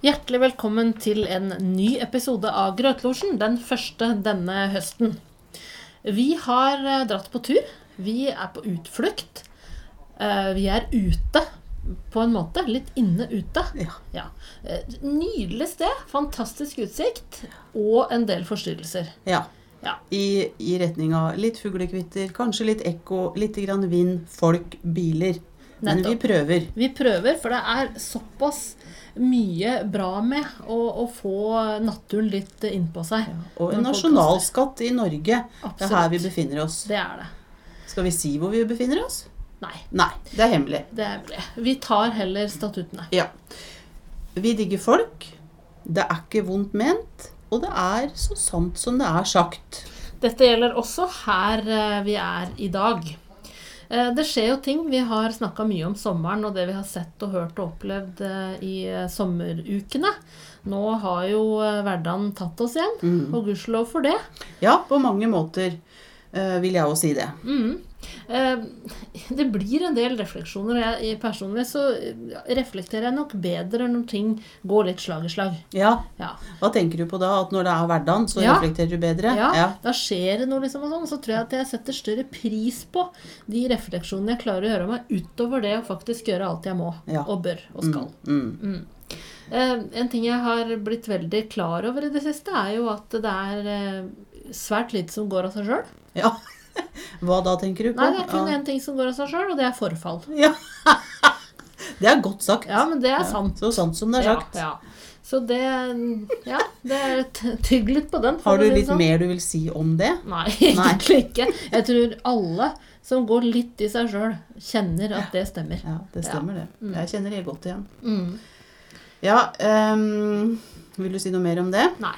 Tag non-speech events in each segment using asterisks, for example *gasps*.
Hjertelig velkommen til en ny episode av Grøtlosjen, den første denne høsten. Vi har eh, dratt på tur. Vi er på utflukt. Eh, Vi er ute på en måte. Litt inne ute. Ja. Ja. Nydelig sted. Fantastisk utsikt. Og en del forstyrrelser. ja. Ja. I, I retning av litt fuglekvitter, kanskje litt ekko, litt grann vind, folk, biler. Men vi prøver. Vi prøver, for det er såpass mye bra med å, å få naturen litt innpå seg. Og en nasjonalskatt i Norge. Det er her vi befinner oss. Det er det. Skal vi si hvor vi befinner oss? Nei, Nei, det er hemmelig. det er hemmelig. Vi tar heller statuttene. Ja. Vi digger folk. Det er ikke vondt ment. Og det er så sant som det er sagt. Dette gjelder også her eh, vi er i dag. Eh, Det skjer jo ting. Vi har snakka mye om sommeren og det vi har sett og hørt og opplevd eh, i eh, sommerukene. Nå har jo hverdagen tatt oss igjen, Mm. og gudskjelov for det. Ja, på mange måter vil jeg også si det. Mm. Eh, Det blir en del refleksjoner. og Jeg, personlig så reflekterer jeg nok bedre når ting går litt slag i slag. Ja, Ja. Hva tenker du på da? At når det er hverdagen, så Ja. reflekterer du bedre? Ja, da skjer det noe, liksom, og sånn. Så tror jeg at jeg setter større pris på de refleksjonene jeg klarer å gjøre meg, utover det å faktisk gjøre alt jeg må Ja. og bør og skal. Mm. Eh, en ting jeg har blitt veldig klar over i det siste, er jo at det er eh, svært lite som går av seg sjøl. Ja. *laughs* Hva da, tenker du på? Nei, det er kun Ja. én ting som går av seg sjøl, og det er forfall. Ja. *laughs* Det er godt sagt. Ja, men det er Ja, sant. Så sant som det er sagt. Ja, ja. Så det Ja, det er tygg litt på den. Har du litt sånn. mer du vil si om det? Nei, *laughs* egentlig ikke. Jeg tror alle som går litt i seg sjøl, kjenner at det stemmer. Ja, det stemmer det. Mm. Jeg kjenner det godt igjen. Mm. Ja, um, vil du si noe mer om det? Nei.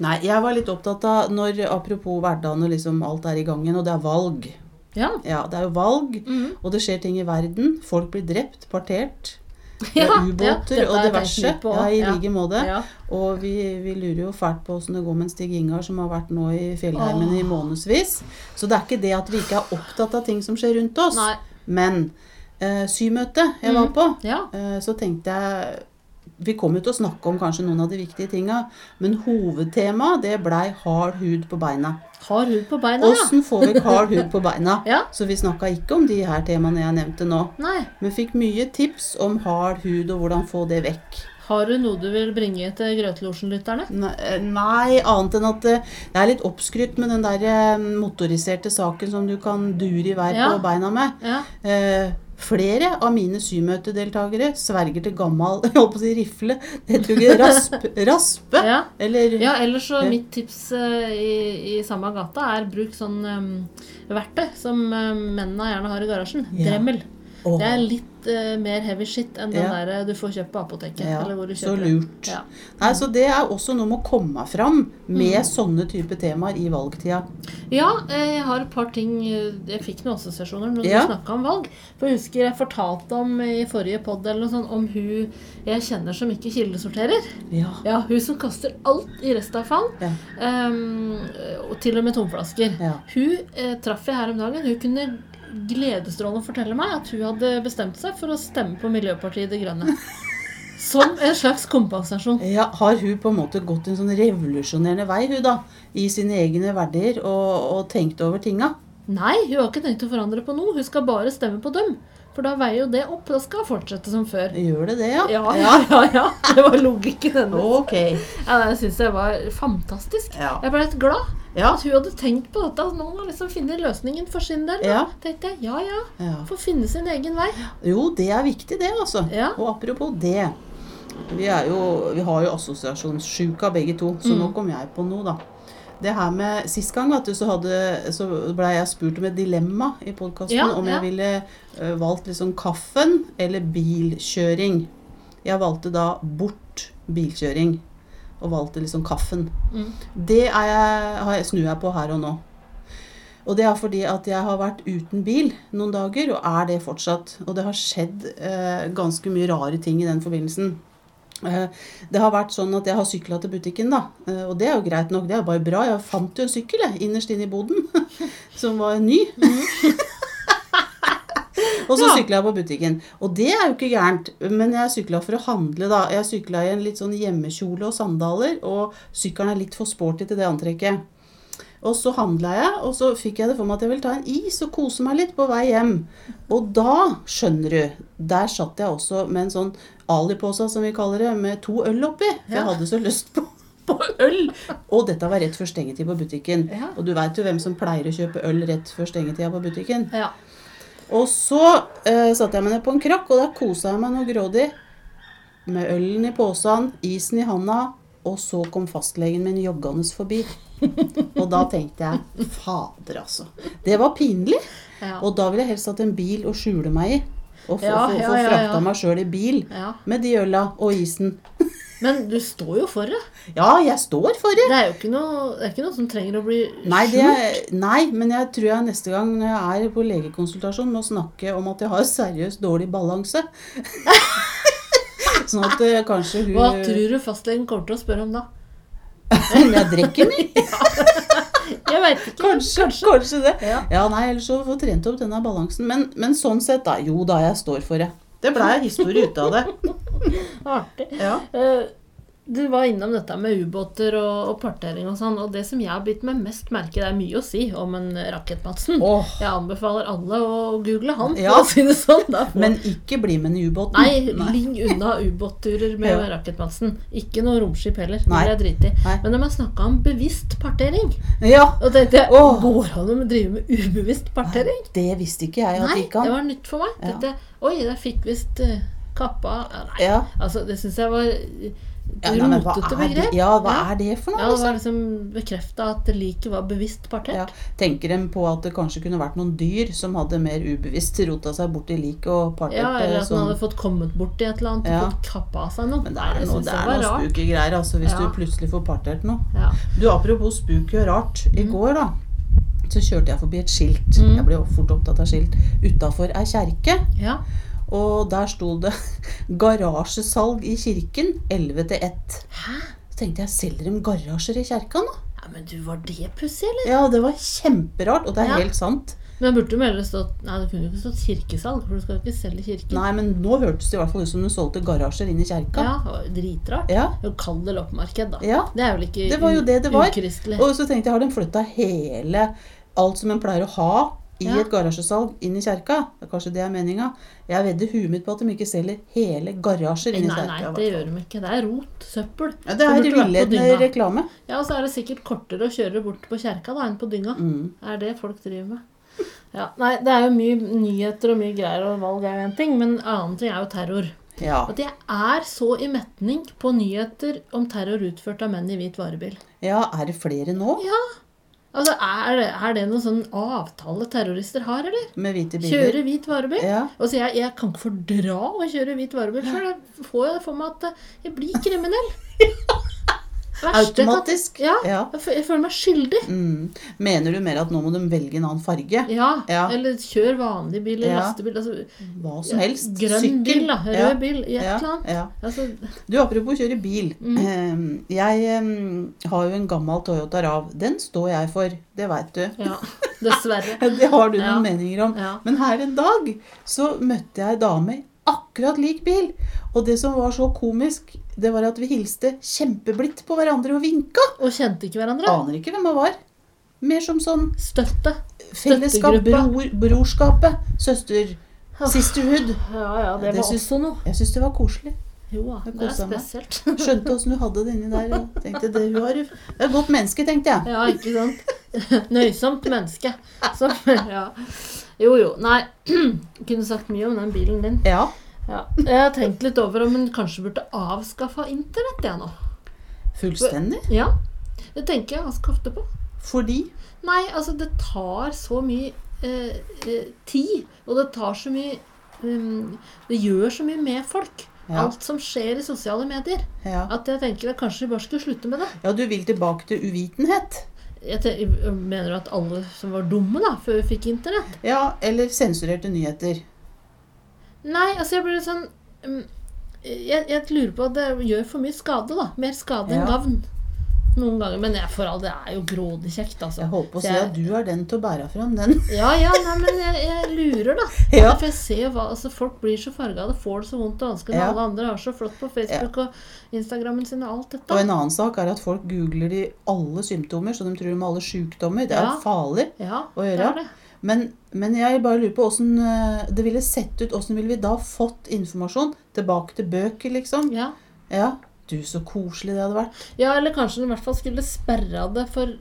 Nei, jeg var litt opptatt av når Apropos hverdagen og liksom alt er i gang igjen, og det er valg. Ja. Ja, det er jo valg, Mm. og det skjer ting i verden. Folk blir drept, partert. *laughs* Ja, er ubåter ja, og diverse. Ja, i like måte. Og vi, vi lurer jo fælt på åssen det går med Stig Ingar som har vært nå i fjellheimen i månedsvis. Så det er ikke det at vi ikke er opptatt av ting som skjer rundt oss. Nei. Men eh, symøtet jeg var Mhm. på, eh, så tenkte jeg Vi kom jo til å snakke om kanskje noen av de viktige tinga, men hovedtemaet det blei hard hud på beina. Hard hud på beina, ja. Åssen får vi hard hud på beina? *laughs* Ja. Så vi snakka ikke om de her temaene jeg nevnte nå. Nei. Men fikk mye tips om hard hud og hvordan få det vekk. Har du noe du vil bringe til Grøtlosjen-lytterne? Nei, eh, Nei, annet enn at eh, det er litt oppskrytt med den der eh, motoriserte saken som du kan dure i vei Ja. på beina med. Ja. Eh, flere av mine symøtedeltakere sverger til gammal *laughs* jeg holdt på å si rifle. Det tror jeg rasp, raspe. ja. Eller Ja, ellers så mitt tips eh, i, i samme gata er bruk sånn um, verktøy som um, mennene gjerne har i garasjen. Ja. Dremel. Åh, Det er litt uh, mer heavy shit enn den der du får kjøpt på apoteket. Ja, eller hvor du så kjøper lurt. Ja. Nei, så det er også noe med å komme fram med Mm. sånne type temaer i valgtida. Ja, eh, jeg har et par ting eh, Jeg fikk noen assosiasjoner når Ja. du snakka om valg. For jeg husker jeg fortalte om i forrige pod eller noe sånt, om hun jeg kjenner som ikke kildesorterer. Ja. Ja, Hun som kaster alt i restavfall. Ja. Um, og til og med tomflasker. Ja. Hun eh, traff jeg her om dagen. Hun kunne gledesstrålende fortelle meg at hun hadde bestemt seg for å stemme på Miljøpartiet De Grønne. Som en slags kompensasjon. Ja, har hun på en måte gått en sånn revolusjonerende vei, hun da? I sine egne verdier og, og tenkt over tinga? Nei, hun har ikke tenkt å forandre på noe. Hun skal bare stemme på dem. For da veier jo det opp. Da skal det fortsette som før. Gjør det det, ja? Ja, ja, *laughs* ja. ja. Det var logikken hennes. Okay. Ja, det syns jeg var fantastisk. Ja. Jeg ble litt glad Ja. at hun hadde tenkt på dette. At noen har liksom funnet løsningen for sin del. Da. Ja. tenkte jeg, ja ja, ja. Får finne sin egen vei. Jo, det er viktig, det, altså. Ja. Og apropos det. Vi, er jo, vi har jo assosiasjonssjuka begge to, så Mm. nå kom jeg på noe, da. Det her med, Sist gang vet du, så, hadde, så ble jeg spurt om et dilemma i podkasten. Ja, om ja. jeg ville uh, valgt liksom kaffen eller bilkjøring. Jeg valgte da bort bilkjøring. Og valgte liksom kaffen. Mm. Det er jeg, snur jeg på her og nå. Og det er fordi at jeg har vært uten bil noen dager, og er det fortsatt. Og det har skjedd eh, ganske mye rare ting i den forbindelsen. Eh, det har vært sånn at jeg har sykla til butikken, da. Eh, og det er jo greit nok, det er bare bra. Jeg fant jo en sykkel jeg, innerst inne i boden *laughs* som var ny. *laughs* Og så Ja. sykla jeg på butikken. Og det er jo ikke gærent. Men jeg sykla for å handle, da. Jeg sykla i en litt sånn hjemmekjole og sandaler, og sykkelen er litt for sporty til det antrekket. Og så handla jeg, og så fikk jeg det for meg at jeg ville ta en is og kose meg litt på vei hjem. Og da, skjønner du, der satt jeg også med en sånn Ali-pose, som vi kaller det, med to øl oppi. For jeg hadde så lyst på, *laughs* på øl. Og dette var rett før stengetid på butikken. Ja. Og du veit jo hvem som pleier å kjøpe øl rett før stengetida på butikken. Ja. Og så eh, satte jeg meg ned på en krakk, og da kosa jeg meg noe grådig. Med ølen i posen, isen i handa, og så kom fastlegen min joggende forbi. Og da tenkte jeg fader, altså. Det var pinlig. Ja. Og da ville jeg helst hatt en bil å skjule meg i. Og få, Ja, få, ja, frakta meg sjøl i bil med de øla og isen. Men du står jo for det. Ja, jeg står for det. Det er jo ikke noe, det ikke noe som trenger å bli Nei, det skjult. er, nei, men jeg tror jeg neste gang når jeg er på legekonsultasjon må snakke om at jeg har seriøst dårlig balanse. *laughs* sånn at uh, kanskje hun Hva tror du fastlegen kommer til å spørre om da? Om jeg drikker mye? *laughs* Jeg veit ikke. Kanskje, kanskje. det. Ja. Ja, nei, ellers så få trent opp denne balansen. Men, men sånn sett, da. Jo da, jeg står for det. Det blei historie ut av det. *laughs* Artig. Ja. Eh, Du var innom dette med ubåter og, og partering og sånn, og det som jeg har bitt meg mest merke Det er mye å si om en Rakett-Madsen. Oh. Jeg anbefaler alle å google han, Ja. si sånn. Men ikke bli med i ubåten. Nei, ligg unna ubåtturer med *laughs* Ja. Rakett-Madsen. Ikke noe romskip heller. Nei. Det er i. Nei. Men de har snakka om bevisst partering. Ja, Og tenkte jeg, oh. går det an å drive med ubevisst partering? det visste ikke jeg at Nei, det gikk det var nytt for meg. Ja. Dette, Oi, der fikk visst eh, kappa Nei, altså, det syns jeg var Ja, nei, rotete det, begrep. ja, hva Ja. er det for noe? Ja, det liksom? var liksom bekrefta at liket var bevisst partert. Ja. Tenker de på at det kanskje kunne vært noen dyr som hadde mer ubevisst rota seg borti liket og partert Ja, eller det at man sånn? hadde fått kommet borti et eller annet og fått kappa av seg noe. Men det er noe, det er noe spooky greier, altså, hvis du plutselig får partert noe. Ja. Du, apropos spooky og rart. I Mm. går, da, så kjørte jeg forbi et skilt. Mm. Jeg ble fort opptatt av skilt. Utafor ei kjerke. ja. Og der sto det *laughs* 'Garasjesalg i kirken 11 til 1'. Hæ? Så tenkte jeg, selger de garasjer i kjerka nå? ja, men du, var det pussig, eller? Ja, det var kjemperart, og det er Ja. helt sant. Men burde jo heller stått Nei, det kunne jo ikke stått kirkesalg, for du skal jo ikke selge kirken. Nei, men nå hørtes det i hvert fall ut som du solgte garasjer inn i kjerka. Ja, dritrart. Ja. Kall det loppemarked, da. Ja. Det er vel ikke Det var jo det det var. ukristelig. Og så tenkte jeg, har de flytta hele alt som en pleier å ha i Ja. et garasjesalg, inn i kjerka? Kanskje det er meninga? Jeg vedder huet mitt på at de ikke selger hele garasjer inn i kjerka. nei, nei, det gjør de ikke. Det er rot. Søppel. Ja, det Det er villedende reklame. Ja, og så er det sikkert kortere å kjøre bort på kjerka da enn på dynga. Mm. er det folk driver med. Ja, nei, Det er jo mye nyheter og mye greier, og valg er jo en ting, men en annen ting er jo terror. Ja. At jeg er så i metning på nyheter om terror utført av menn i hvit varebil. ja, er det flere nå Ja, altså Er er det noen sånn avtale terrorister har, eller? med hvite biler? Kjøre hvit varebil? Ja. Altså, jeg, jeg kan ikke fordra å kjøre hvit varebil, for jeg får jo for meg at jeg blir kriminell. Verste *laughs* Automatisk. Ja, Ja. jeg, føler meg skyldig. Mm. Mener du mer at nå må de velge en annen farge? Ja, Ja. eller kjør vanlig bil eller Ja. lastebil. Altså, Hva som helst. Grønn Sykkel. bil, da. Rød bil. I et eller annet. Altså, Du, apropos kjøre bil. Mm. Eh, Jeg eh, har jo en gammel Toyota Rav. Den står jeg for, det veit du. ja. Dessverre. *laughs* Det har du noen meninger om. Men her en dag så møtte jeg ei dame akkurat lik bil. Og det som var så komisk, det var at vi hilste kjempeblidt på hverandre og vinka. Og kjente ikke hverandre. Aner ikke hvem han var. Mer som sånn Støtte. fellesskap, bror, brorskapet, søster, sisterhood. Ja, ja, det, Det var syns- også noe. Jeg syns det var koselig. Jo det er spesielt. meg. Skjønte åssen du hadde det inni der. Og tenkte det, hun har det er et godt menneske, tenkte jeg. Ja, ikke sant? *laughs* Nøysomt menneske. Så, *laughs* ja. Jo, jo. Nei, *clears throat* kunne sagt mye om den bilen din. Ja. Ja. Jeg har tenkt litt over om hun kanskje burde avskaffa internett, jeg nå. Fullstendig. Ja, det tenker jeg ganske ofte på. Fordi Nei, altså det tar så mye eh, eh, tid, og det tar så mye um, Det gjør så mye med folk. Ja. Alt som skjer i sosiale medier. ja. At jeg tenker at kanskje vi bare skulle slutte med det. ja, du vil tilbake til uvitenhet. Jeg mener du at alle som var dumme da, før vi fikk internett? Ja, eller sensurerte nyheter. Nei, altså jeg blir litt sånn um, jeg, jeg lurer på at det gjør for mye skade, da. Mer skade enn Ja. gavn. noen ganger. Men jeg, for all det er jo grådig kjekt, altså. Jeg på å si at du er den til å bære fram den. *laughs* Ja, ja, nei, men jeg, jeg lurer, da. *laughs* Ja. For jeg ser hva, altså Folk blir så farga, det får det så vondt og vanskelig Ja. alle andre har så flott på Facebook og Instagrammen sin og alt dette. Og en annen sak er at folk googler de alle symptomer, så de tror de har alle sykdommer. Det er Ja. farlig. Ja, å det gjøre. er det. Men, men jeg bare lurer på åssen eh, det ville sett ut. Åssen ville vi da fått informasjon? Tilbake til bøker, liksom? Ja. Ja. Du, så koselig det hadde vært. ja, eller kanskje hun i hvert fall skulle sperra det for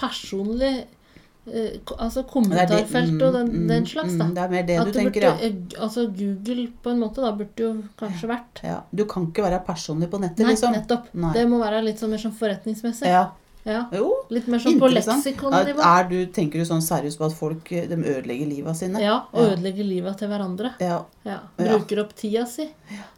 personlig eh, Altså Det er det- kommentarfelt og den, mm, den slags, da. mm, Det er mer det At du tenker, burde, ja. Altså Google på en måte da burde jo kanskje vært ja. Du kan ikke være personlig på nettet, Nei, liksom. nettopp. Nei. Det må være litt sånn mer sånn forretningsmessig. Ja. Ja. Jo. Litt mer sånn på leksikonnivå. Er du, tenker du sånn seriøst på at folk eh, de ødelegger livet sine? Ja, og Ja. ødelegger livet til hverandre. Ja, Ja. Bruker opp tida si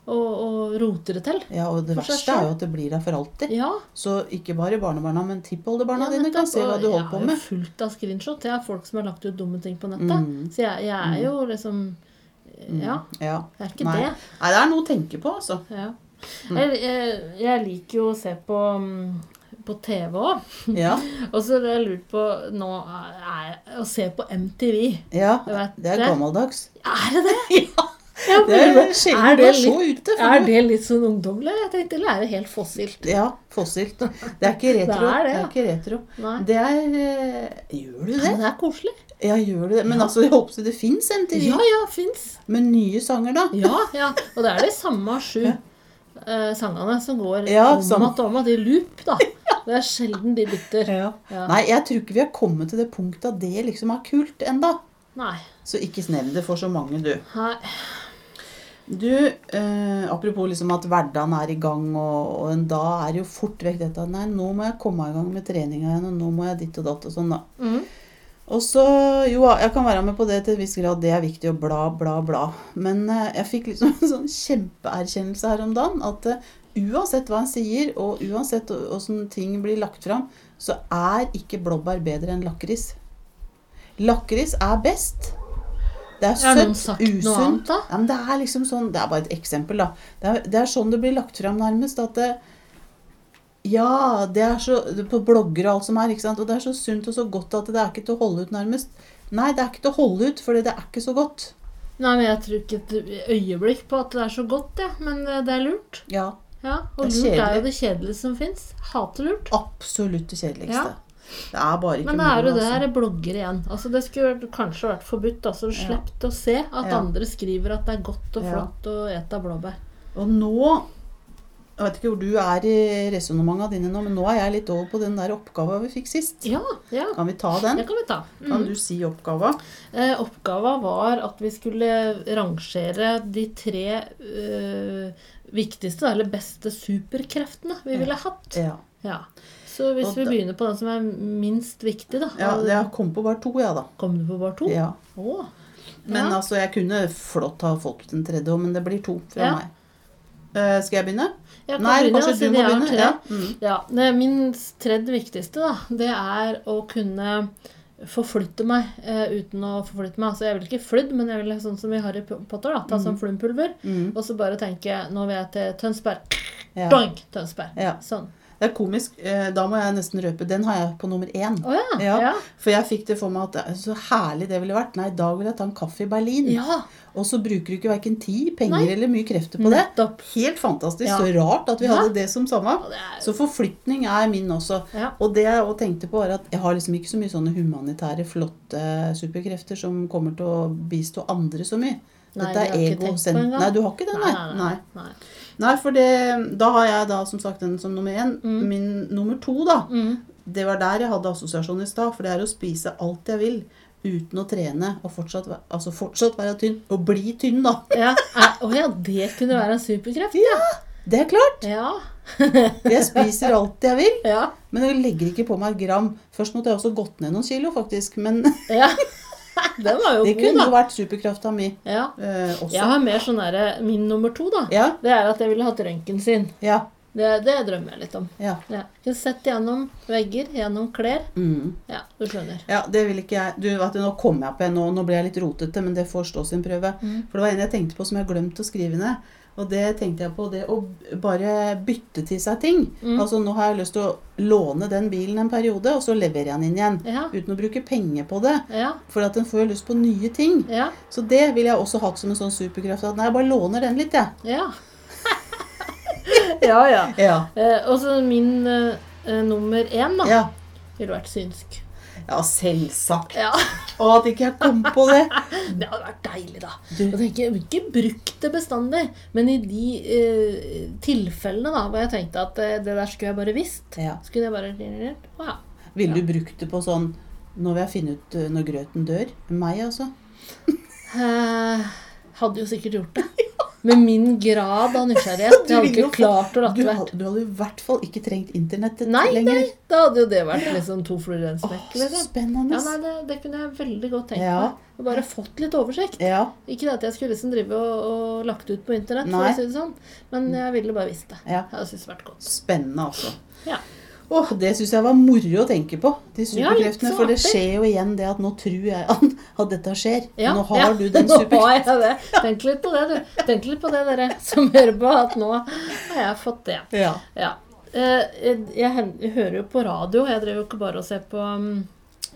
og, og roter det til. ja, og det verste er jo at det blir der for alltid. Ja. Så ikke bare barnebarna, men tippoldebarna dine kan se hva du holder på med. har med. jo fullt av screenshot. Jeg har folk som har lagt ut dumme ting på nettet. Mm. Så jeg, jeg er jo liksom Ja, Ja. det er ikke Nei. det. Nei, det er noe å tenke på, altså. Ja. Mm. Jeg, jeg, jeg liker jo å se på, mm, på TV òg. Ja. *laughs* Og så har jeg lurt på nå er, å se på MTV. ja. Det er gammeldags. Er det det? *laughs* Ja. Ja, Det er sjelden er du det er så ute. Er det litt sånn ungdommelig? Jeg tenkte, Eller er det helt fossilt? Ja, fossilt. Det er ikke retro. *laughs* Det er det, det er ikke retro. Nei. Det er eh, Gjør du det? Ja, det er koselig. Ja, gjør du det? Men altså, jeg håper det fins MTV Ja, ja, fins. med nye sanger, da. Ja, ja. Og det er de samme sju eh, sangene som går Ja, om som... og om igjen i loop, da. *laughs* Det er sjelden de bytter. Ja. Ja. Nei, jeg tror ikke vi har kommet til det punktet at det liksom er kult enda. Nei. Så ikke nevn det for så mange, du. Nei. Du, eh, apropos liksom at hverdagen er i gang, og, og da er jo fort vekk dette at nei, nå må jeg komme i gang med treninga igjen, og nå må jeg ditt og datt og sånn, da. Mhm. Og så, jo, jeg kan være med på det til en viss grad, det er viktig å bla, bla, bla. Men eh, jeg fikk liksom *laughs* en sånn kjempeerkjennelse her om dagen, at eh, uansett hva en sier, og uansett åssen ting blir lagt fram, så er ikke blåbær bedre enn lakris. Lakris er best. Det er søtt, usunt. Ja, det er liksom sånn, det er bare et eksempel, da. Det er, det er sånn det blir lagt fram nærmest. At det, ja, det er så På blogger og alt som er, ikke sant. Og det er så sunt og så godt at det er ikke til å holde ut, nærmest. Nei, det er ikke til å holde ut, for det er ikke så godt. Nei, men jeg tror ikke et øyeblikk på at det er så godt, jeg. Men eh, det er lurt. Ja, Ja, Og Det er lurt er jo det kjedeligste som fins. Hater lurt. absolutt det kjedeligste. Ja. Det er bare ikke Men det er jo det her altså. blogger igjen. Altså Det skulle kanskje vært forbudt. Altså Ja. slipper å se at Ja. andre skriver at det er godt og Ja. flott å ete blåbær. Og nå Jeg vet ikke hvor du er i resonnementene dine nå, men nå er jeg litt over på den der oppgava vi fikk sist. Ja, ja. Kan vi ta den? Det kan vi ta. Kan Mm. du si oppgava? Eh, oppgava var at vi skulle rangere de tre øh, viktigste, eller beste superkreftene vi ville hatt. Ja. Ja. Så hvis vi begynner på den som er minst viktig, da. ja jeg kom på bare to, ja da. Kom du på bare to? Ja. Åh. Men altså, jeg kunne flott ha fått den tredje òg, men det blir to fra meg. Eh, skal jeg begynne? Jeg Nei, begynne, kanskje altså, du må begynne. Ja. Mm. Ja, det Min tredje viktigste, da, det er å kunne forflytte meg uh, uten å forflytte meg. Altså, jeg vil ikke flydd, men jeg vil sånn som i Harry Potter, da, ta sånn flumpulver. Mm. Og så bare tenke Nå vil jeg til Tønsberg. Ja. Doink! Tønsberg. Ja. Sånn. Det er komisk. eh, Da må jeg nesten røpe. Den har jeg på nummer én. Oh, ja. Ja. Ja. For jeg fikk det for meg at så herlig det ville vært. Nei, i dag vil jeg ta en kaffe i Berlin. ja. Og så bruker du ikke verken tid, penger Nei. eller mye krefter på det. Helt fantastisk. Så rart at vi hadde det som samme. Så forflytning er min også. Ja. Og det jeg òg tenkte på, var at jeg har liksom ikke så mye sånne humanitære, flotte superkrefter som kommer til å bistå andre så mye. Nei, Dette er egosent... Nei, du har ikke det, nei? Nei, nei, nei. Nei, for det, da har jeg da som sagt den som nummer én. Mm. Min nummer to, da. Mm. Det var der jeg hadde assosiasjon i stad. For det er å spise alt jeg vil uten å trene og fortsatt, altså fortsatt være tynn. Og bli tynn, da. *laughs* Ja. Å ja, det kunne være en superkreft? Ja. ja. Det er klart. Ja. *laughs* Jeg spiser alt jeg vil, ja. men jeg legger ikke på meg gram. Først måtte jeg også gått ned noen kilo, faktisk. Men ja. *laughs* Den var jo det god, kunne jo vært superkrafta mi Ja. eh, også. Jeg har mer sånn derre Min nummer to, da. Ja, Det er at jeg ville hatt røntgen sin. ja, Det, det drømmer jeg litt om. ja. Ja. Kunne sett gjennom vegger, gjennom klær. Mm. Ja, du skjønner. Ja, det vil ikke jeg. Du vet, Nå kom jeg på en, nå, nå ble jeg litt rotete, men det får stå sin prøve. Mm. For det var en jeg tenkte på som jeg glemte å skrive ned. Og det tenkte jeg på, det å bare bytte til seg ting. Mm. Altså nå har jeg lyst til å låne den bilen en periode, og så leverer jeg den inn igjen. Ja. Uten å bruke penger på det. Ja. For at en får jo lyst på nye ting. Ja. Så det ville jeg også hatt som en sånn superkraft. At nei, jeg bare låner den litt, jeg. Ja. ja, *laughs* ja. Ja. Eh, og så min eh, eh, nummer én, da, Ja. ville vært synsk. Ja, selvsagt. Ja. Å, at ikke jeg kom på det. *laughs* Det hadde vært deilig, da. Du- Og tenker, ikke brukt det bestandig, men i de uh, tilfellene da, hvor jeg tenkte at uh, det der skulle jeg bare visst, Ja. skulle jeg bare Å ja. Ville du brukt det på sånn Nå vil jeg finne ut uh, når grøten dør. Meg, altså. Hadde jo sikkert gjort det. Med min grad av nysgjerrighet. Jeg hadde ikke klart å ratte vært. du hadde i hvert fall ikke trengt internett Nei, lenger. nei, da hadde jo det vært liksom to fluer i en smekk. Liksom. spennende. Ja, nei, det, det kunne jeg veldig godt tenkt Ja. meg. Og bare fått litt oversikt. Ja, Ikke det at jeg skulle liksom drive og, og lagt ut på internett, for å si det sånn. Men jeg ville bare visst det. ja. Jeg hadde syntes det vært godt. Spennende, altså. Ja. Åh, Det syns jeg var moro å tenke på. De superkreftene. Ja, for det skjer jo igjen det at nå tror jeg at, dette skjer. Ja, nå har ja. du *laughs* den superkreften. Tenk litt på det, du. Tenk litt på det, dere som hører på, at nå har jeg fått det. Ja. Ja. Eh, Jeg, hører jo på radio. Jeg driver jo ikke bare og ser på mm,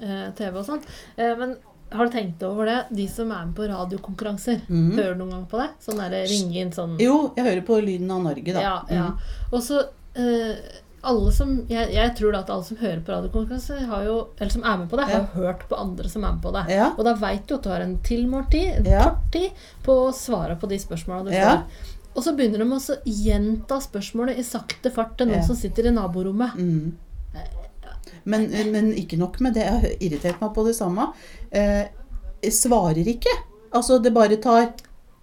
eh, TV og sånn. Men har du tenkt over det? De som er med på radiokonkurranser. Mm. Hører du noen gang på det? Sånn derre ringe inn sånn Jo, jeg hører på Lyden av Norge, da. Ja, ja. Mhm. Og så eh, alle som, jeg, jeg tror da at alle som hører på radiokonkurranse, eller som er med på det, har jo hørt på andre som er med på det. Ja. Og da veit du at du har en tilmålt tid, en kort tid, på å svare på de spørsmåla du Ja. får. Og så begynner de å gjenta spørsmålet i sakte fart til noen som sitter i naborommet. Mm. Men, men ikke nok med det. Jeg har irritert meg på det samme. Eh, svarer ikke. Altså, det bare tar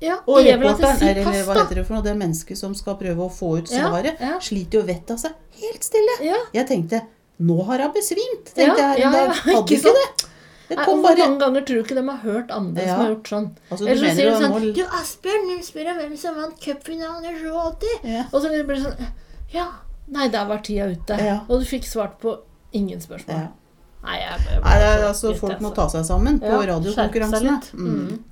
Ja, Og jeg reporteren, si eller hva heter det for noe, det mennesket som skal prøve å få ut svaret, ja. sliter jo vettet av seg helt stille. Ja. Jeg tenkte nå har hun besvimt, tenkte Ja, jeg Ja, ja. Hadde ikke ikke, det. Det Nei, Hvor mange ganger tror du ikke de har hørt andre Ja. som har gjort sånn? altså, Eller så sier de sånn må- Du, Asbjørn, du spør om hvem som vant cupfinalen i 87. ja. Og så blir det sånn Ja. Nei, der var tida ute. Ja. Og du fikk svart på ingen spørsmål. Ja. Nei, jeg, jeg, Nei, er, altså, folk må ta seg sammen på Ja, radiokonkurransene. litt. Mm.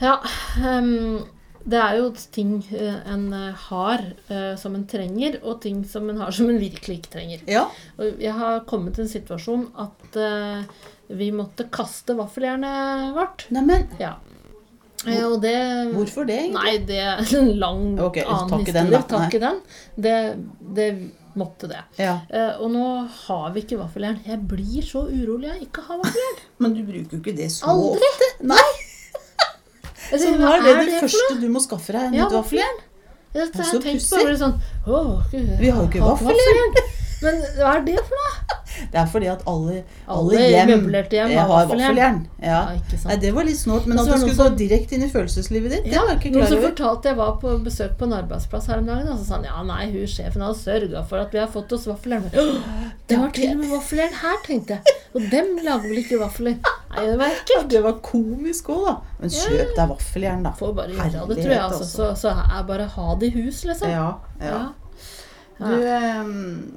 Ja, Um, det er jo ting eh, en eh, har eh, som en trenger, og ting som en har *laughs* som en virkelig ikke trenger. Ja. Og jeg har kommet til en situasjon at vi måtte kaste vaffeljernet vårt. Neimen, Ja. Hvor, og det hvorfor det, egentlig? Nei, det er en lang okay, annen historie. den. Takk i den. Det, det måtte det. Ja. Uh, og nå har vi ikke vaffeljern. Jeg blir så urolig jeg ikke har vaffeljern. *laughs* Men du bruker jo ikke det så Aldri. ofte. Nei, så tenker, nå hva er det det for noe? første du må skaffe deg. Ja, nytt vaffeljern. Jeg har Det er så tenkt på det sånn Åh, Gud, Vi har jo ikke vaffeljern. Men hva er det for noe? *laughs* Det er fordi at alle, Alle alle hjem, hjem har har vaffeljern. Ja. Ja. Nei, det var litt snålt, men at det skulle som, gå direkte inn i følelseslivet ditt, det var jeg ikke Noen klar som over. fortalte jeg var på besøk på en arbeidsplass her om dagen, og så sa han ja, nei, hun sjefen hadde sørga for at vi har fått oss vaffeljern. *gasps* Det var til og med vaffeljern her, tenkte jeg. Og dem lager vel ikke vafler? Nei, det var Ja, ekkelt. det var komisk òg, da. Men kjøp deg vaffeljern, da. Får bare gjøre det, tror jeg. Altså. Så, så er bare ha det i hus, liksom. Ja, ja. Ja. Du ehm,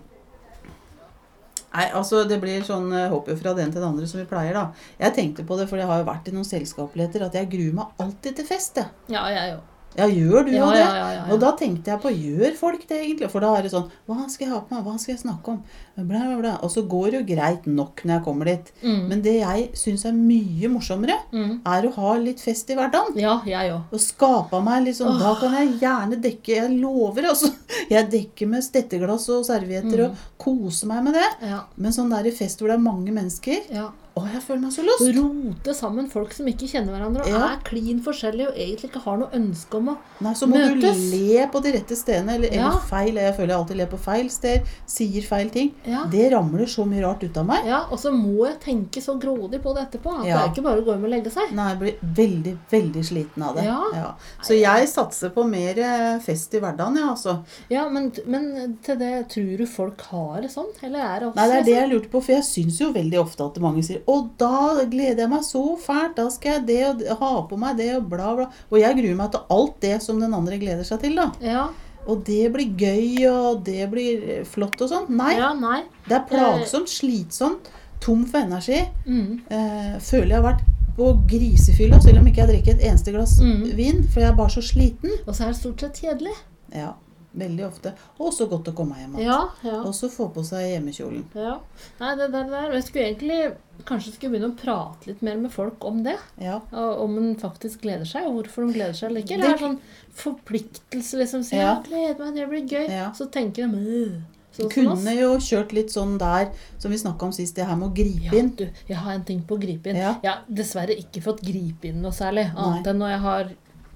Nei, altså det blir sånn hopp hopper fra den til den andre som vi pleier, da. Jeg tenkte på det, for jeg har jo vært i noen selskapeligheter, at jeg gruer meg alltid til fest, jeg. Ja, jeg òg. Ja, gjør du jo Ja, det? ja, ja, ja, ja. Og da tenkte jeg på, gjør folk det egentlig? For da er det sånn, hva skal jeg ha på meg, hva skal jeg snakke om? Bla, bla, bla. Og så går det jo greit nok når jeg kommer dit. Mm. Men det jeg syns er mye morsommere, Mm. er å ha litt fest i hverdagen. Ja, jeg også. Og skape meg litt sånn, Da kan jeg gjerne dekke Jeg lover, altså. *laughs* Jeg dekker med stetteglass og servietter og koser meg med det. Ja. Men sånn der i fest hvor det er mange mennesker ja. Å, jeg føler meg så lost. Rote sammen folk som ikke kjenner hverandre, og Ja. er klin forskjellige og egentlig ikke har noe ønske om å Nei, så må Møtes. du le på de rette stedene, eller, eller feil. Jeg føler jeg alltid ler på feil sted, sier feil ting. Ja. Det ramler så mye rart ut av meg. Ja, og så må jeg tenke så grådig på det etterpå at det er ikke bare å gå hjem og legge seg. Nei, jeg blir veldig, veldig sliten av det. Ja. Så jeg satser på mer eh, fest i hverdagen, ja, altså. Ja, men, men til det tror du folk har det sånn? Eller er det også Nei, det er det liksom? jeg lurte på, for jeg syns jo veldig ofte at mange sier Å, da gleder jeg meg så fælt, da skal jeg det og ha på meg det og bla, bla. Og jeg gruer meg til alt det som den andre gleder seg til, da. Ja, Og det blir gøy, og det blir eh, flott og sånn. Nei, ja, nei. det er plagsomt, slitsomt, tom for energi. Mm. Eh, føler jeg har vært på grisefylla selv om ikke jeg drikker et eneste glass mm. vin, for jeg er bare så sliten. Og så er det stort sett kjedelig. Ja, veldig ofte. Og så godt å komme hjem igjen. Ja, ja. Og så få på seg hjemmekjolen. ja. Nei, det der, der Jeg skulle egentlig kanskje skulle begynne å prate litt mer med folk om det. Ja. Og Om en faktisk gleder seg, og hvorfor de gleder seg eller ikke. Eller Det- er sånn forpliktelse, liksom. Si Ja. ja, gleder meg, det blir gøy. Ja. Så tenker de «Øh». Du sånn kunne jo kjørt litt sånn der som vi snakka om sist, det her med å gripe Ja, inn. du, jeg har en ting på å gripe inn. Ja. Jeg har dessverre ikke fått gripe inn noe særlig, annet Nei. enn når jeg har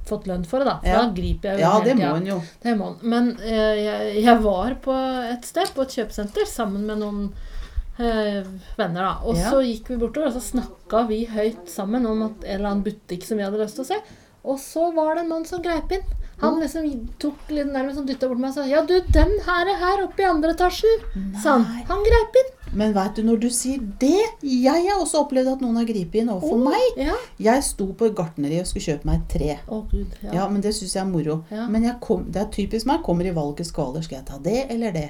fått lønn for det, da. For Ja. da griper jeg jo Ja, hele det må tida. en jo. Det må en. Men eh, jeg, jeg var på et sted, på et kjøpesenter, sammen med noen eh, venner, da. Og Ja. så gikk vi bortover, og så snakka vi høyt sammen om at en eller annen butikk som vi hadde lyst til å se. Og så var det en mann som greip inn. Han liksom tok litt nærmest og dytta bort meg og sa Ja, du, den her er her oppe i andre etasjen. Sa han. Han greip inn. Men veit du, når du sier det Jeg har også opplevd at noen har gripet inn overfor oh, meg. Ja. Jeg sto på gartneriet og skulle kjøpe meg et tre. Å, gud. Ja. Ja, men det syns jeg er moro. Ja. Men jeg kom, det er typisk meg. Kommer i valgets kvaler. Skal jeg ta det eller det?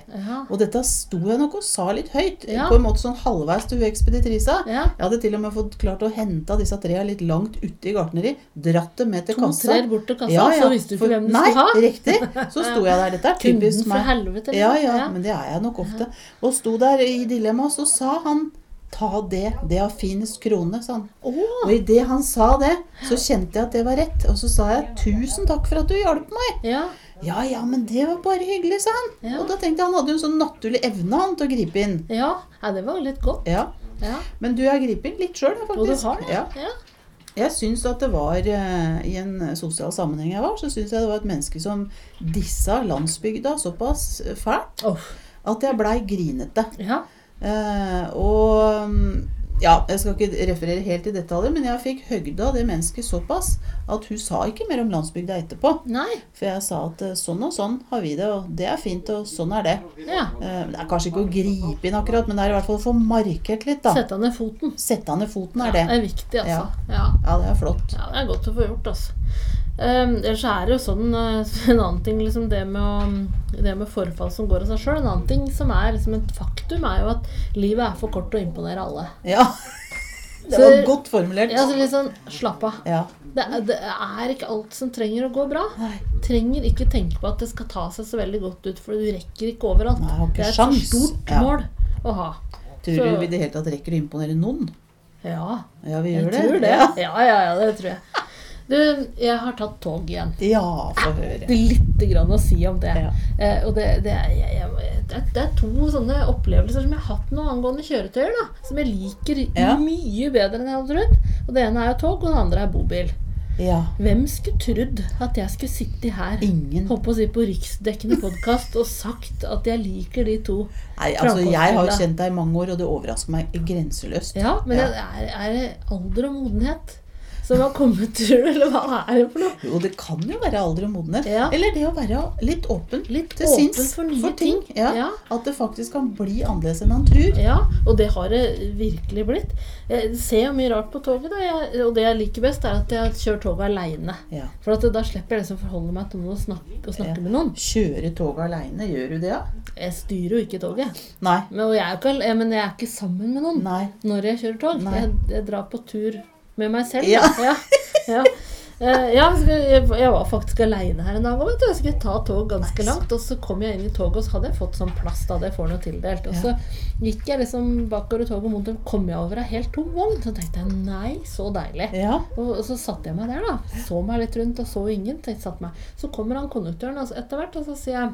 Og dette sto jeg nok og sa litt høyt. Ja. På en måte sånn halvveis til ekspeditrisa. Jeg hadde til og med fått klart å hente disse trea litt langt ute i gartneri. Dratt dem med til To kassa. trær bort til kassa, så visste du ikke hvem du Nei, skulle ha. riktig. Så *laughs* sto jeg der. Dette er typisk meg. helvete. liksom. Ja, ja, men det er jeg nok ofte. Og sto der i dilemma, så sa han Ta det, det har finest krone, sa han. Oh. Og idet han sa det, så kjente jeg at det var rett. Og så sa jeg tusen takk for at du hjalp meg. ja. Ja, ja, men det var bare hyggelig, sa han. Ja. Og da tenkte jeg han hadde jo en sånn naturlig evne han til å gripe inn. Ja. ja, det var litt godt. Ja, Ja. Men du, har gripet inn litt sjøl, Og du har det? Ja. Jeg syns at det var eh, I en sosial sammenheng jeg var, så syns jeg det var et menneske som dissa landsbygda såpass fælt oh. at jeg blei grinete. ja. Eh, og mm, ja, jeg skal ikke referere helt i detaljer, men jeg fikk høgda det mennesket såpass at hun sa ikke mer om landsbygda etterpå. Nei. For jeg sa at eh, sånn og sånn har vi det, og det er fint, og sånn er det. Ja. Eh, Det er kanskje ikke å gripe inn akkurat, men det er i hvert fall å få markert litt, da. Sette ned foten. Sette ned foten er det. Ja, det er viktig, altså. Ja. Ja, det er flott. Ja, det er godt å få gjort, altså. Um, ellers er det jo sånn eh, *laughs* En annen ting, liksom det med, å, det med forfall som går av seg sjøl. En annen ting som er liksom et faktum, er jo at livet er for kort til å imponere alle. Ja. *laughs* Det Så- godt formulert. Ja, så sånn, Slapp av. Ja. Det det er ikke alt som trenger å gå bra. Nei. Trenger ikke tenke på at det skal ta seg så veldig godt ut, for du rekker ikke overalt. Nei, ikke det er et sjans. stort Ja. mål å ha. Tror Så- du i det hele tatt rekker å imponere noen? Ja, Ja, vi jeg det. tror det. Ja, ja, ja, det tror jeg. Du, jeg har tatt tog igjen. ja få høre. Det er litt grann å si om det. Ja. Eh, og det, det, er, jeg, jeg, det, er, to sånne opplevelser som jeg har hatt nå angående kjøretøyer, da, som jeg liker Ja. mye bedre enn jeg hadde trodd. Og det ene er jo tog, og det andre er bobil. Ja. Hvem skulle trodd at jeg skulle sitte her Ingen. å si på riksdekkende podkast og sagt at jeg liker de to? Nei, altså, jeg har jo kjent deg i mange år, og det overrasker meg grenseløst. Ja, men Ja. det er, er alder og modenhet som har kommet, tur. Eller hva er det for noe? Jo, det kan jo være alder og modenhet. Ja. Eller det å være litt åpen Litt til åpen sinns for nye ting. ting. Ja. Ja. At det faktisk kan bli annerledes enn man tror. Ja, og det har det virkelig blitt. Jeg ser jo mye rart på toget, da. Jeg, og det jeg liker best, er at jeg kjører toget aleine. For at da slipper jeg liksom forholde meg til noen og snakke, og snakke med noen. Kjøre toget aleine, gjør du det, ja? Jeg styrer jo ikke toget. Nei. Men, og jeg ikke, men jeg er ikke sammen med noen Nei. når jeg kjører tog. Jeg, jeg drar på tur med meg selv. Ja. ja. ja. Eh, ja, jeg, jeg var faktisk aleine her en dag òg. Jeg skulle ta tog ganske langt. Og så kom jeg inn i toget, og så hadde jeg fått sånn plass. da, det får noe tildelt. Og så gikk jeg liksom bakover i toget, og mot kom jeg over ei helt tom vogn. Så tenkte jeg nei, så deilig. Ja. Og, så satte jeg meg der, da. Så meg litt rundt og så ingen. Så kommer han konduktøren altså, etter hvert, og så sier jeg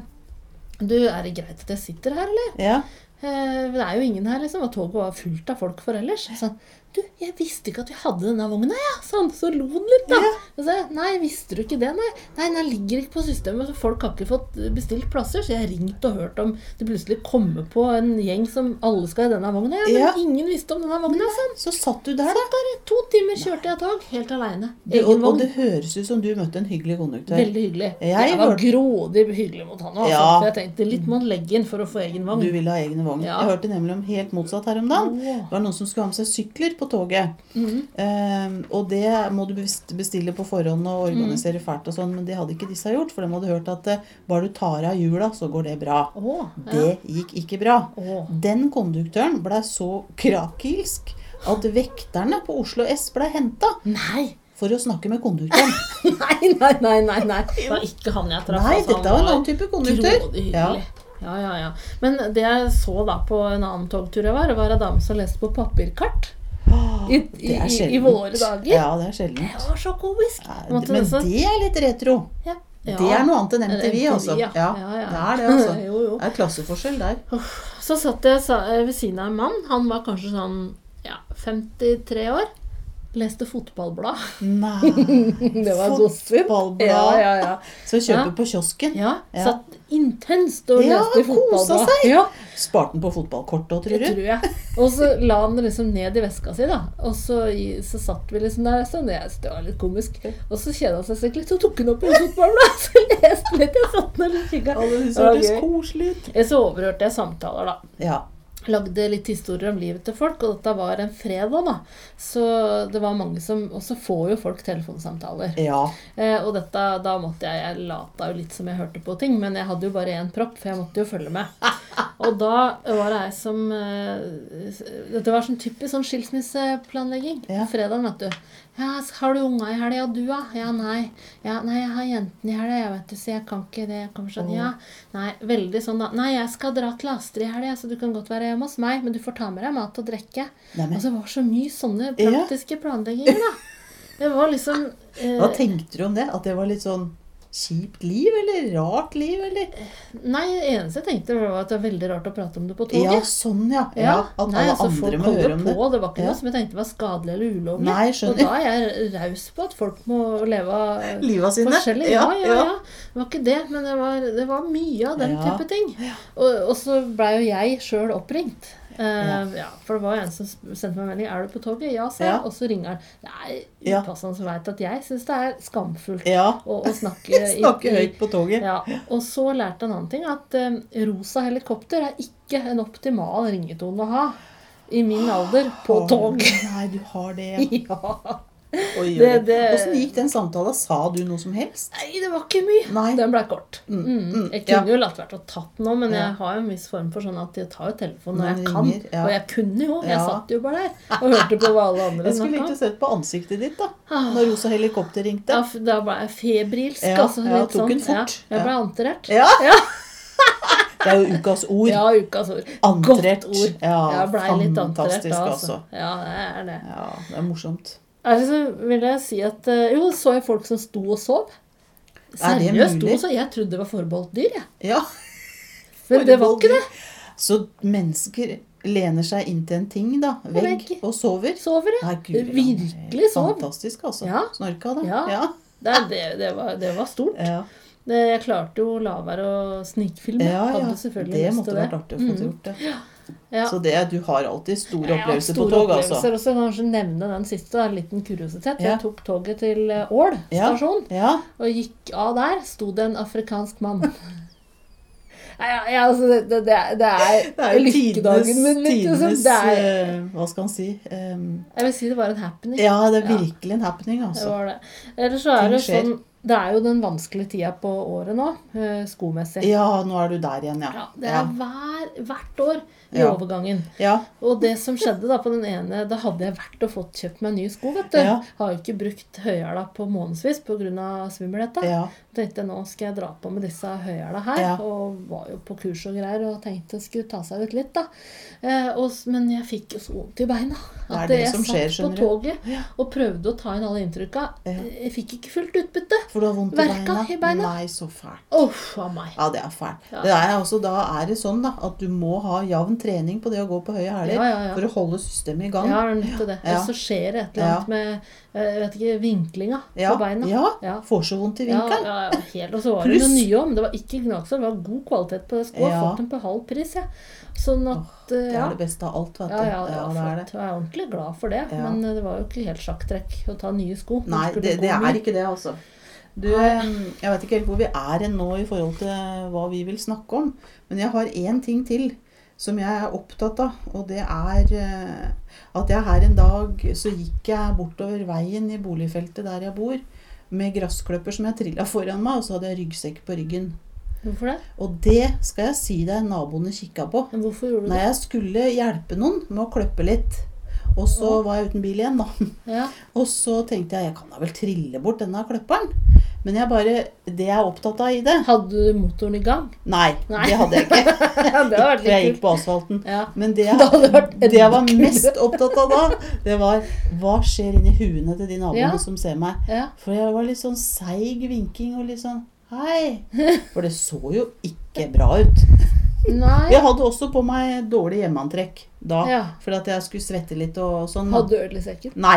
Du, er det greit at jeg sitter her, eller? Ja. Eh, det er jo ingen her, liksom. Og toget var fullt av folk for ellers. Sånn, du, jeg visste ikke at vi hadde denne vogna, ja. Sånn, så lo han litt, da. Og så, nei, visste du ikke det, nei? Nei, den ligger ikke på systemet, så folk har ikke fått bestilt plasser. Så jeg har ringt og hørt om det plutselig kommer på en gjeng som alle skal i denne vogna. Ja, men Ja. ingen visste om denne vogna, sånn. Så satt du der, da. Satt der i to timer kjørte jeg tog, helt aleine. Og, og det høres ut som du møtte en hyggelig konduktør. Veldig hyggelig. Jeg Jeg, var hørte- grådig hyggelig mot han òg. Ja. For jeg tenkte litt må han legge inn for å få egen vogn. Du ville ha egen vogn. Jeg hørte nemlig om helt motsatt her om dagen. Det var noen som skulle ha med seg sykler på toget. Mhm. Ehm, og det må du bestille på forhånd og organisere fælt og sånn, men det hadde ikke disse gjort, for de hadde hørt at eh, bare du tar av hjula, så går det bra. Åh, ja. Det gikk ikke bra. Oh. Den konduktøren ble så krakilsk at vekterne på Oslo S ble henta Nei! for å snakke med konduktøren. *laughs* Nei, nei, nei, nei, nei. *laughs* Det var ikke han jeg traff. Nei, altså, dette var en annen type konduktør. Ja. Ja, ja, ja. Men det jeg så da på en annen togtur jeg var, var en dame som leste på papirkart. I, i, i, I våre dager. Ja, det er sjeldent. Det var så komisk. Ja, Men det er litt retro. ja. Det er noe annet enn MTV, altså. ja. Ja, Ja, ja. det er det, altså. *laughs* Jo, jo. Det er klasseforskjell der. Så satt jeg ved siden av en mann. Han var kanskje sånn ja, 53 år. Leste fotballblad. Nei. *laughs* Det var. Fotballblad. Ja, ja, ja. Så kjøper Ja. på kiosken. ja. Ja. Satt intenst og Ja, fotballblad. kosa fotballblad. seg. Ja, Sparte den på fotballkortet òg, tror du? Det tror jeg. Og så la han liksom ned i veska si, da. Og så, så satt vi liksom der. Jeg synes det var litt komisk. Og så kjeda han seg sikkert litt, så tok han opp i fotballbladet. *laughs* Så leste litt. Jeg satt der og kikka. Det hørtes koselig ut. Så overhørte jeg samtaler, da. Ja. Lagde litt historier om livet til folk, og dette var en fredag, da. Så det var mange som Og så får jo folk telefonsamtaler. Ja. Eh, og dette, da måtte jeg Jeg lata jo litt som jeg hørte på ting, men jeg hadde jo bare én propp, for jeg måtte jo følge med. *laughs* Og da var det ei som eh, Dette var sånn typisk sånn skilsmisseplanlegging. Ja. Fredagen, vet du. Ja, har du unger i helga, du da? Ja, nei. Ja, nei, jeg har jentene i helga, jeg vet du, så jeg kan ikke det. Kommer sånn, ja. Nei, veldig sånn da. Nei, jeg skal dra til Astrid i helga, så du kan godt være hjemme hos meg, men du får ta med deg mat og drikke. Altså, det var så mye sånne Ja. praktiske planlegginger, da. Det var liksom eh, hva tenkte du om det? At det var litt sånn kjipt liv, eller rart liv, eller? Nei, det eneste jeg tenkte, var at det var veldig rart å prate om det på Ja, sånn, ja. ja. At Nei, alle altså, andre må høre om det. på. Det var ikke Ja. noe som jeg tenkte var skadelig eller ulovlig. Nei, og da er jeg raus på at folk må leve Liva sine. forskjellig. Ja, ja, ja. Det var ikke det, men det var, det var mye av den Ja. type ting. Og, og så blei jo jeg sjøl oppringt. Eh, Ja. For det var jo en som sendte meg en melding 'Er du på toget?' Ja, sa jeg. Ja. Og så ringer han. Det er upassende som veit at jeg syns det er skamfullt Ja. å, å snakke, *laughs* Snakke høyt på toget. ja, og så lærte han en annen ting, at eh, rosa helikopter er ikke en optimal ringetone å ha i min alder på tog. Nei, du har det. *laughs* ja. Ja. Oi. Det- det- Hvordan gikk den samtalen? Sa du noe som helst? Nei, det var ikke mye. Nei. Den ble kort. Mm, Mm. Jeg Jeg ja. kunne jo latt være å tatt nå, men Ja. jeg har jo en viss form for sånn at jeg tar jo telefonen når jeg kan. ja. Og jeg kunne jo. Jeg Ja. satt jo bare der og hørte på hva alle andre Jeg skulle ikke likt å sett på ansiktet ditt da Ah. Når Rosa Helikopter ringte. Ja, da ble jeg febrilsk. Ja, altså, ja, tok sånn. den fort. Ja, jeg ble antrert anterert. Ja. *laughs* Ja. Det er jo ukas ord. Ja, ukas ord. Antrert. Godt ord. Ja, jeg blei litt antrert da, altså. altså. Ja, det er det. Ja, det er morsomt. Altså, vil jeg si at eh, Jo, så jeg folk som sto og sov. Er Seriøst sto og sov. Jeg trodde det var forbeholdt dyr, jeg. Ja. Men det var ikke det. Så mennesker lener seg inntil en ting, da. Vegg. Og sover. Sover, ja. Nei, Virkelig sov. Fantastisk, altså. Ja. Snorka, da. Ja. Ja. Det, det, det, var, det var stort. Ja. Jeg klarte jo å la være å snikfilme. ja, ja. Det måtte vært artig å få Mhm. gjort det. Ja. Så det, du har alltid store opplevelser store på tog, opplevelser. altså. Og så kanskje nevne den siste, en liten kuriositet. Ja. Jeg tok toget til eh, Ål stasjon. Ja. Og gikk av der, sto det en afrikansk mann. *laughs* Nei, ja, ja, altså, det, det, det er- det Det er jo lykkedagen min. liksom. Det er, eh, Hva skal man si? Um, jeg vil si det var en happening. ja, det er Ja. virkelig en happening, Det altså. var det. Ellers så er det sånn Det er jo den vanskelige tida på året nå, eh, skomessig. Ja, nå er du der igjen, ja. Ja, det er hver, hvert år i Ja. overgangen. Ja. Og det som skjedde da på den ene Da hadde jeg vært og fått kjøpt meg nye sko, vet du. Ja. Har jo ikke brukt høyhæla på månedsvis pga. svimmelheta. ja. Tenkte nå skal jeg dra på med disse høyhæla her. Ja. Og var jo på kurs og greier og tenkte skulle ta seg ut litt, da. Eh, og, men jeg fikk jo så vondt i beina. Det At det jeg som satt skjer, på toget Ja. og prøvde å ta inn alle inntrykka. Ja. Jeg fikk ikke fullt utbytte. For du har vondt i Verka beina? i beina. Nei, så fælt. Uff a meg. Ja, det er fælt. Ja. Det er også, da er det sånn da, at du må ha jevn trening på det å gå på høye hæler for å holde systemet i gang. Ja, det er det. Og så skjer det et eller annet med eh, jeg vet ikke, vinklinga på beina. ja. Får så vondt i vinkelen. Ja, ja, helt, og så var det noe nye om. Det var ikke gnagsår, det var god kvalitet på det skoet. Ja. Fått dem på halv pris, jeg. Sånn at oh, Det ja. er det beste av alt, vet du. Ja, ja, det var det er det. Jeg er ordentlig glad for det. Ja. Men eh, det var jo ikke helt sjakktrekk å ta nye sko. Nei, det, det er ikke det, altså. Du, jeg vet ikke helt hvor vi er nå i forhold til hva vi vil snakke om. Men jeg har én ting til som jeg er opptatt av. Og det er eh, at jeg her en dag så gikk jeg bortover veien i boligfeltet der jeg bor, med gressklipper som jeg trilla foran meg, og så hadde jeg ryggsekk på ryggen. Hvorfor det? Og det skal jeg si deg naboene kikka på. Men hvorfor gjorde du Når det? jeg skulle hjelpe noen med å klippe litt. Og så var jeg uten bil igjen, da. Ja. *laughs* Og så tenkte jeg jeg kan da vel trille bort denne kløpperen. Men jeg bare, det jeg er opptatt av i det Hadde du motoren i gang? Nei, Nei. det hadde jeg ikke. *laughs* Det hadde jeg gikk på asfalten. Ja. Men det *laughs* jeg, det jeg var mest opptatt av da, det var hva skjer inni huene til de naboene Ja. som ser meg. For jeg var litt sånn seig vinking og litt sånn hei. For det så jo ikke bra ut. Nei. Jeg hadde også på meg dårlig hjemmeantrekk da, Ja. for at jeg skulle svette litt og sånn. Hadde du øl i sekken? Nei.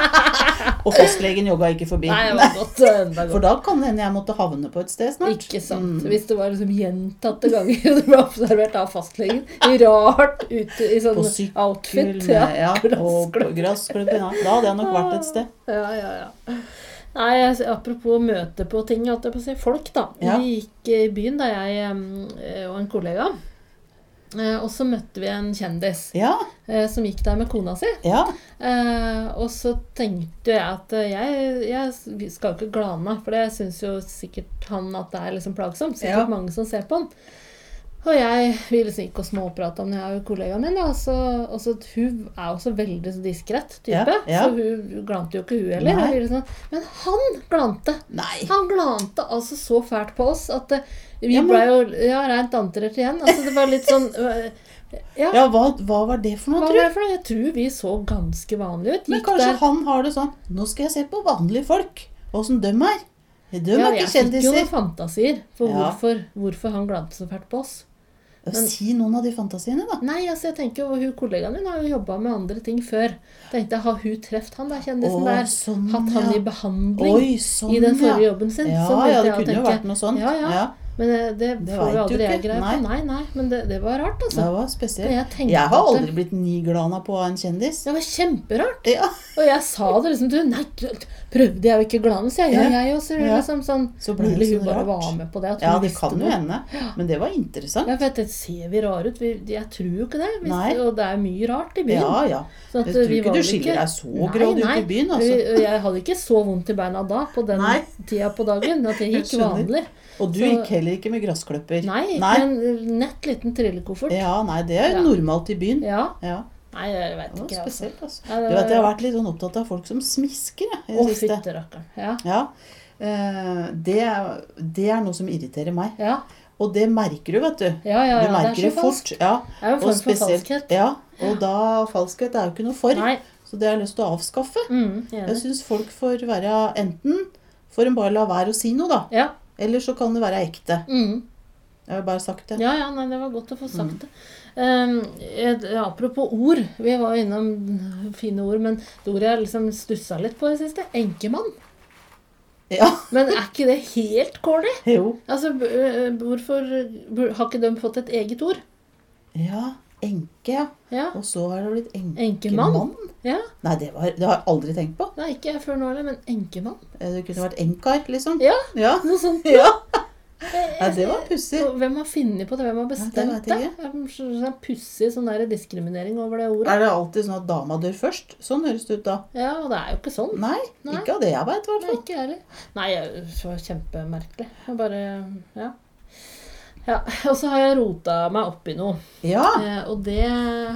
*laughs* og fastlegen jogga ikke forbi. Nei, det var godt. det For da kan det hende jeg måtte havne på et sted snart. Ikke sant. Mm. Hvis det var liksom gjentatte ganger *laughs* du ble observert av fastlegen i rart ute i sånn På sykkel outfit. med, ja, og på gressklubben. Ja. Da hadde jeg nok vært et sted. Ja, ja, ja. Nei, apropos møte på ting, holdt jeg på å si. Folk, da. Ja. Vi gikk i byen da jeg eh, og en kollega. Eh, Og så møtte vi en kjendis Ja, eh, som gikk der med kona si. ja. Og så tenkte jeg at jeg, jeg skal ikke glane, for det syns jo sikkert han at det er liksom plagsomt. Sikkert mange som ser på han. Og jeg vil liksom ikke småprate om det, jeg og kollegaen min. Da. Så, og hun er også veldig diskrett type, Ja, ja. så hun glante jo ikke hun heller. Sånn, men han glante! Nei. Han glante altså så fælt på oss at eh, vi Ja, men- blei jo ja, reint anterert igjen. Altså det var litt sånn *laughs* Ja, Ja, hva, hva var det for noe, for noe? Jeg tror vi så ganske vanlige ut. Men kanskje der han har det sånn Nå skal jeg se på vanlige folk. Åssen de er. De Ja, er jeg fikk jo noen fantasier for hvorfor, hvorfor han glante så fælt på oss. Ja, Si noen av de fantasiene, da. Nei, altså jeg tenker jo, hun Kollegaen min har jo jobba med andre ting før. Tenkte jeg, Har hun truffet han der kjendisen Åh, der? sånn, Hatt han ja. i behandling Oi, sånn, i den forrige jobben sin? Ja, ja, det kunne jo tenke, vært noe sånt. Ja, ja. Men det, det, Det får jo aldri jeg greie på. Nei. Nei, men det, det var rart, Det altså. var spesielt. jeg Jeg har det- aldri blitt niglana på en kjendis. Det var kjemperart. Ja, Og jeg sa det liksom Du. Nei, prøvde jeg jo ikke glane, sier jeg. Ja, jeg også. Ja. Liksom sånn. Så ble det Mulig hun bare rart. var med på det. Ja det kan jo hende. Men det var interessant. Ja, for det Ser vi rare ut? Vi, jeg tror jo ikke det. Hvis, Nei. og det er mye rart i byen. Ja, ja. Jeg tror ikke du skiller deg så grådig ut i byen, altså. Jeg hadde ikke så vondt i beina da, på den Nei. tida på dagen. At det gikk vanlig. Og du gikk heller ikke med gressklipper. Nei, Nei. en nett liten trillekoffert. Ja, nei, det er Ja. normalt i byen. Ja. Ja, Nei, jeg vet det var ikke. Altså. spesielt, altså. Ja, det Du vet, Jeg har vært litt sånn opptatt av folk som smisker jeg, i Å, det siste. fytterakkeren. Ja. Ja. Eh, det, det er noe som irriterer meg. Ja. Og det merker du, vet du. Ja, ja, Du merker det det, er så fort. Ja. Det er jo en form for falskhet. Ja, og da falskhet er jo ikke noe for. Nei. Så det har jeg lyst til å avskaffe. Mm, Jeg syns folk får være enten får en bare la være å si noe, da. Ja. Eller så kan det være ekte. Mm. Jeg har bare sagt det. Ja, ja, nei, det var godt å få sagt Mm. det. Um, apropos ord. Vi var innom fine ord, men det ordet jeg liksom stussa litt på i det siste, enkemann. Ja. *laughs* Men er ikke det helt corny? Jo. Altså, hvorfor Har ikke de fått et eget ord? Ja. Enke, ja. Ja. Og så har det blitt Enkemann? enkemann. ja. Nei, det, var, det har jeg aldri tenkt på. Nei, ikke før nå heller, men enkemann. Eh, Det kunne vært enkar, liksom. Ja, Ja. noe sånt. *laughs* ja. Nei, det var pussig. Hvem har funnet på det? Hvem har bestemt ja, det? Det er så- sånn Pussig sånn der diskriminering over det ordet. Er det alltid sånn at dama dør først? Sånn høres det ut da. Ja, og det er jo ikke sånn. Nei, Nei. ikke av det jeg veit, i hvert fall. Nei, det var kjempemerkelig. Jeg bare Ja. Ja. Og så har jeg rota meg opp i noe. Ja. Eh, og det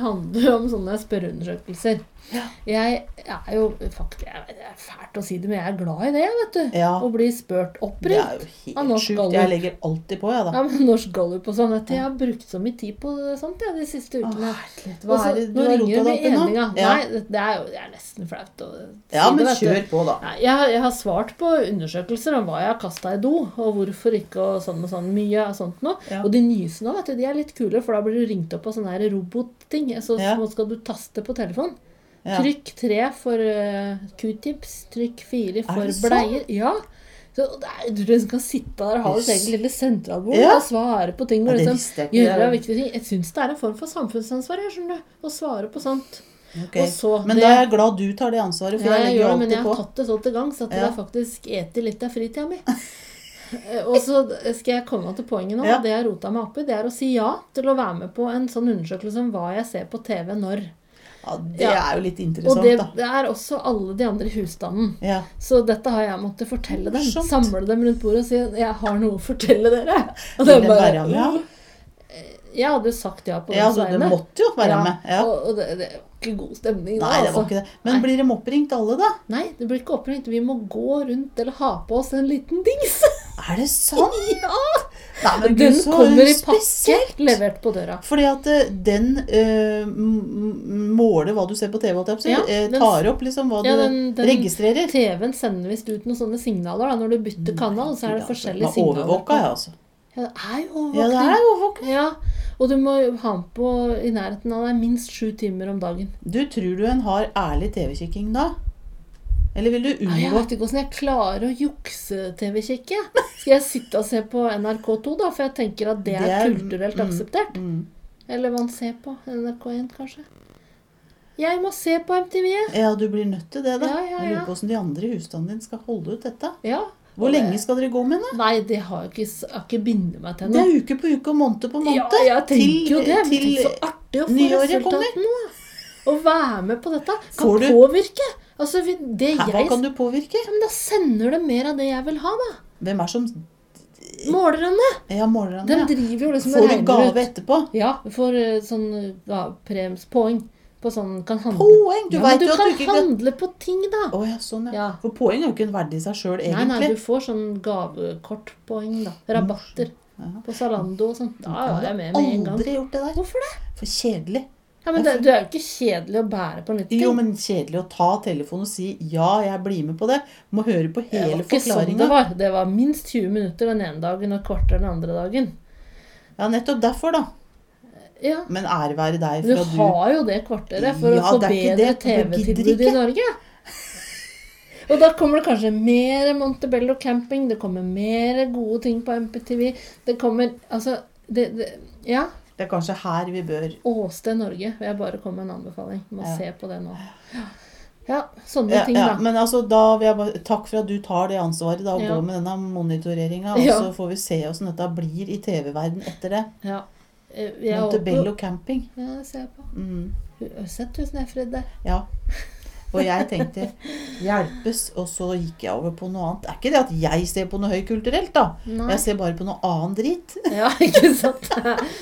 handler jo om sånne spørreundersøkelser. Ja. Jeg er jo faktisk jeg vet, er fælt å si det, men jeg er glad i det, vet du. Ja. Å bli spurt oppringt. er Av helt norsk sjukt. gallup. Jeg legger alltid på, jeg, da. Ja, men Norsk Gallup og sånn. Jeg har brukt så mye tid på sånt jeg, de siste ukene. Åh, Hva er det du har rota deg opp i nå? Ja. Nei, det, er jo det er nesten flaut å si ja, men det, kjør på, da. Nei, jeg, jeg har svart på undersøkelser om hva jeg har kasta i do, og hvorfor ikke, og sånn og sånn. Mye av sånt noe. Ja. Og de nyeste nå, vet du, de er litt kule, for da blir du ringt opp av sånne robotting. Så, så skal du taste på telefon. Trykk tre for uh, q-tips, trykk fire for bleier. Ja. Så er, du liksom kan sitte der og ha et eget lille sentralbord Ja. og svare på ting. Ja, det liksom, jeg gjøre Det viktige ting. Jeg syns det er en form for samfunnsansvar jeg å svare på sånt. Okay. Så Men det- da er jeg glad du tar det ansvaret, for Ja, jeg jeg legger det, men alltid jeg har tatt det så til gangs at Ja. har faktisk eter litt av fritida mi. Eh, Og så skal jeg komme til poenget nå. Det jeg rota meg opp i, det er å si ja til å være med på en sånn undersøkelse om hva jeg ser på TV når. Ja, det Ja. er jo litt Og interessant, det, da. det er også alle de andre i husstanden. Ja. Så dette har jeg måttet fortelle dem. Morsomt. Samle dem rundt bordet og si 'jeg har noe å fortelle dere'. *laughs* Og det er bare- være med? Ja, Jeg hadde jo sagt ja på ja altså, så Det måtte jo være Ja, med. Ja. Og, og det, det var ikke god stemning da, Nei, det var altså. ikke det. Men Nei. blir de oppringt alle, da? Nei, det blir ikke oppringt. Vi må gå rundt eller ha på oss en liten dings. Er det sant? *laughs* ja! Nei, Den gud, så kommer i pakke, levert på døra. Fordi at eh, den m- måler hva du ser på TV, holdt jeg. Ja, Eh, tar opp liksom hva Ja, du den- den- registrerer. TV-en sender visst ut noen sånne signaler da, når du bytter kanal. Så er det forskjellige signaler. signaler. Overvåka, jeg, altså. Ja, det er jo Ja, det er overvåkning. Ja, og du må ha den på i nærheten av deg minst sju timer om dagen. Du, tror du en har ærlig TV-kikking da? Eller vil du unngå Jeg vet ikke åssen jeg klarer å jukse-TV-kikke. Skal jeg sitte og se på NRK2, da? For jeg tenker at det Det er- kulturelt mm, akseptert. mm. Eller hva man ser på. NRK1, kanskje. Jeg må se på MTV. Ja, du blir nødt til det, da. Ja, ja, Jeg lurer på hvordan de andre i husstanden din skal holde ut dette. Ja. Hvor det- lenge skal dere gå med det? Nei, det har jeg ikke, ikke bindet meg til Det noe. er uke på uke og måned på måned. Ja, jeg tenker jo det. Til, så artig å få resultatene. Å være med på dette. Kan du- påvirke. Altså, det Hæ, Hva kan du påvirke? ja, men Da sender det mer av det jeg vil ha, da. Hvem er som Målerne. Ja, målerne. De driver jo liksom Får og du regner gave etterpå? Ja, du får eh, sånn ja, prems, poeng på sånn kan handle. Poeng! Du ja, veit jo at du ikke kan handle på ting, da. Oh, ja, sånn, ja. Ja. For poeng er jo ikke en verdi i seg sjøl, Nei, nei, du får sånn gavekortpoeng, da. Rabatter Ja. på Zalando og sånn. Da Jeg er jeg med med en gang. aldri gjort det der. Hvorfor det? For kjedelig. Ja, men det, Du er jo ikke kjedelig å bære på nytt ting. Jo, men kjedelig å ta telefonen og si 'ja, jeg blir med på det'. Må høre på det var hele ikke sånn det var. Det var minst 20 minutter den ene dagen og et kvarter den andre dagen. Ja, nettopp derfor, da. Ja, Men ære være deg Du at du har jo det kvarteret for Ja, å få bedre forbedre. Du TV-tilbudet i. Norge. Og da kommer det kanskje mer Montebello camping, det kommer mer gode ting på MPTV. Det kommer Altså, det, det Ja. Det er kanskje her vi bør Åsted Norge vil jeg bare komme med en anbefaling. Du må Ja. se på det nå. Ja, sånne ting, ja, da. Men altså, da vil jeg bare Takk for at du tar det ansvaret da, og går med denne monitoreringa. Og så får vi se åssen dette blir i TV-verden etter det. Ja. Eh, Montebello camping. Ja, det ser jeg på. Mm. Sett tusen F-redd der. Ja. Og jeg tenkte hjelpes, og så gikk jeg over på noe annet. Det er ikke det at jeg ser på noe høykulturelt, da. Nei. Jeg ser bare på noe annen drit. *laughs* Ja, ikke sant?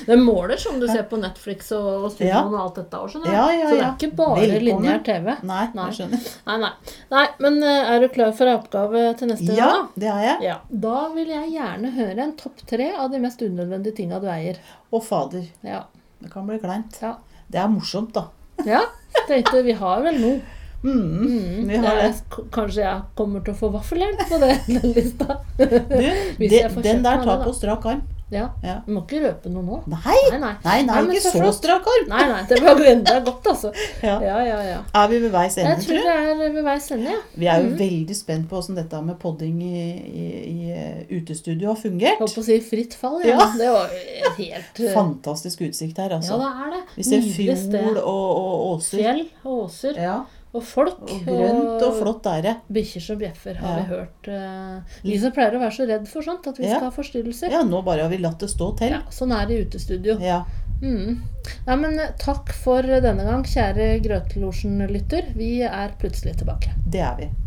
Det måler som du ser på Netflix og, og Sumoen Ja. og alt dette. òg, skjønner du. Ja, ja, Så det er ikke bare lineær TV. Nei, Nei. jeg skjønner. Nei, nei. nei men eh, er du klar for ei oppgave til neste Ja, gang? det er jeg. Ja. Da vil jeg gjerne høre en topp tre av de mest unødvendige tinga du eier. Å, fader. Ja. Det kan bli kleint. Ja. Det er morsomt, da. ja. Tenkte vi har vel noe. Mm, Mm, vi er- Kanskje jeg kommer til å få vaffeljern på det, *laughs* den lista. Du, det, jeg den der tar på strak arm. Ja. Ja. Du må ikke røpe noe nå. Nei, Nei, nei. nei, nei, ikke så strak arm. Nei, nei. Det var enda godt, altså. *laughs* Ja. Ja, ja, ja. Er vi ved veis Jeg ende, tror du? jeg? det er ved veis ende, ja. Vi er jo mm. veldig spent på åssen dette med podding i, i, i eh, utestudio har fungert. Holdt på å si fritt fall, ja. Ja. Det var helt eh, Fantastisk utsikt her, Ja, altså. det er det. Vi ser Nydelig fjord og, og åser. Fjell og åser. Ja, Og folk. og grønt og flott er det. Bikkjer som bjeffer, har Ja. vi hørt. eh, Vi som pleier å være så redd for sånt, at vi Ja. skal ha forstyrrelser. Ja, nå bare har vi latt det stå til. Ja, sånn er det i utestudio. Ja. Mm. Nei, men eh, takk for denne gang, kjære Grøtelosjen-lytter. Vi er plutselig tilbake. Det er vi.